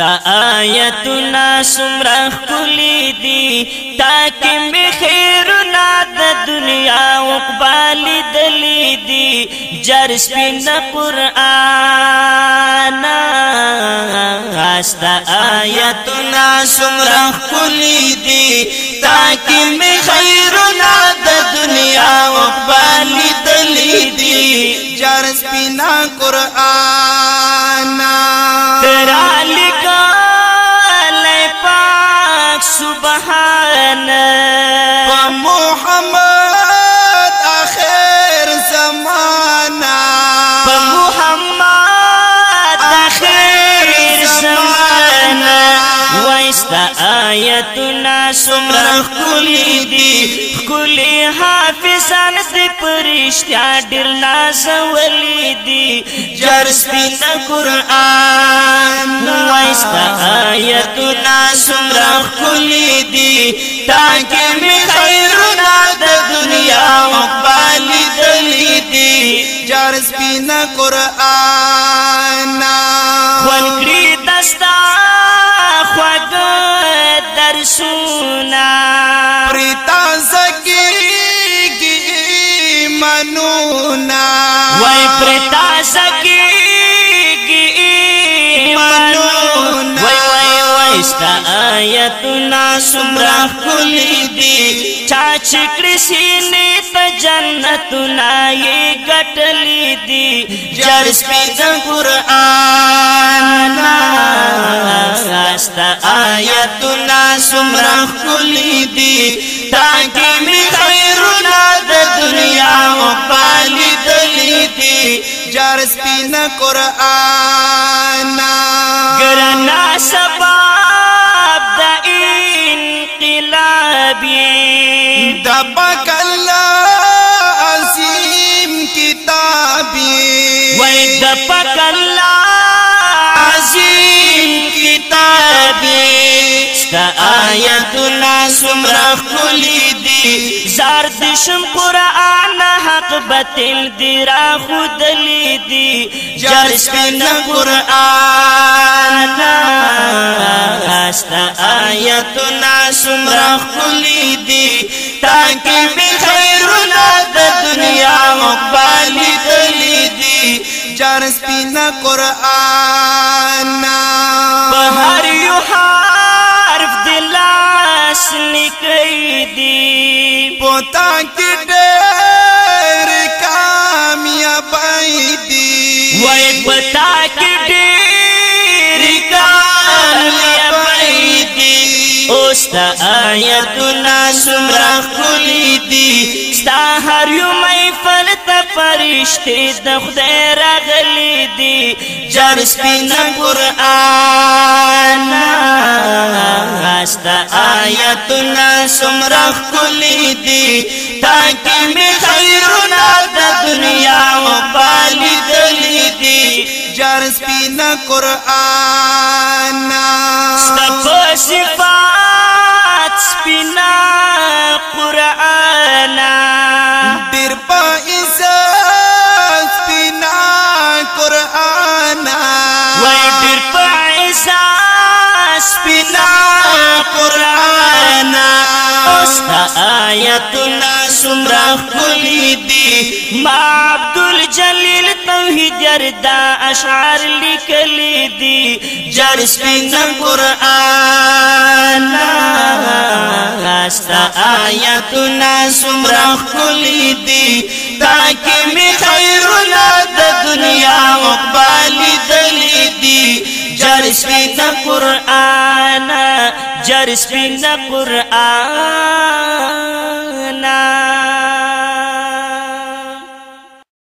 ستا آیتنا سمرا کلی دی تاکی می خیرنا د دنیا وقبالی دلی دی جرس پین قرآن ستا آیتنا سمرا کلی دی تاکی می خیرنا د دنیا وقبالی دلی دی جرس پین قرآن سبحان محمد آخر زمانا محمد آخر زمانا وستا آیتنا سمر کلی دی کلی حافظان دی پرشتیا ډیر نازولی دی جرس سپین قران ستا آیتنا سمرا خلی دی تاکی می خیرنا د دنیا مقبالی دلی دی جار سپینا قرآن خلکری دستا خواد درسونا پریتا سکی کی ایمانونا وی پریتا سکی ستا آیتنا سمرا کھلی دی چاچ کرسی نیت جنتنا یہ گٹ لی دی جرس پی جن قرآن ستا آیتنا سمرا کھلی دی تاکی میں خیرنا دا دنیا و پالی دلی دی جرس پی جن قرآن گرنا سبا کتابی دا پاک اللہ عظیم کتابی وی دا پاک اللہ عظیم کتابی ستا آیتنا سمرا کلی دی زارد شم قرآن حق بطل دی را خود لی دی جارس پین قرآن ستا آیتنا سمرا خلی دی تاکی می خیرونا د دنیا مقبالی دلی دی جار سپینا قرآن بہر یو حرف دلاس نکی دی پوتا کی دی ستا آیتنا سمرا خلی دی ستا هر یو محفل تا فرشتی د خدای را غلی دی جر سپین قرآن ستا آیتنا سمرا خلی دی تاکی می خیرنا د دنیا و بالی دلی دی جر سپین قرآن ستا پشفا سینا قرآن دیر پا عزت سینا قرآن وی دیر پا عزت سینا قرآن سمر کو لیدی باب دی ما عبدالجلیل توحید دا اشعار لکلی دی جرس قرآن ستا آیتنا سمرخ کلی دی تاکی می خیرنا د دنیا مقبالی دلی دی جر سپین قرآن جر سپین قرآن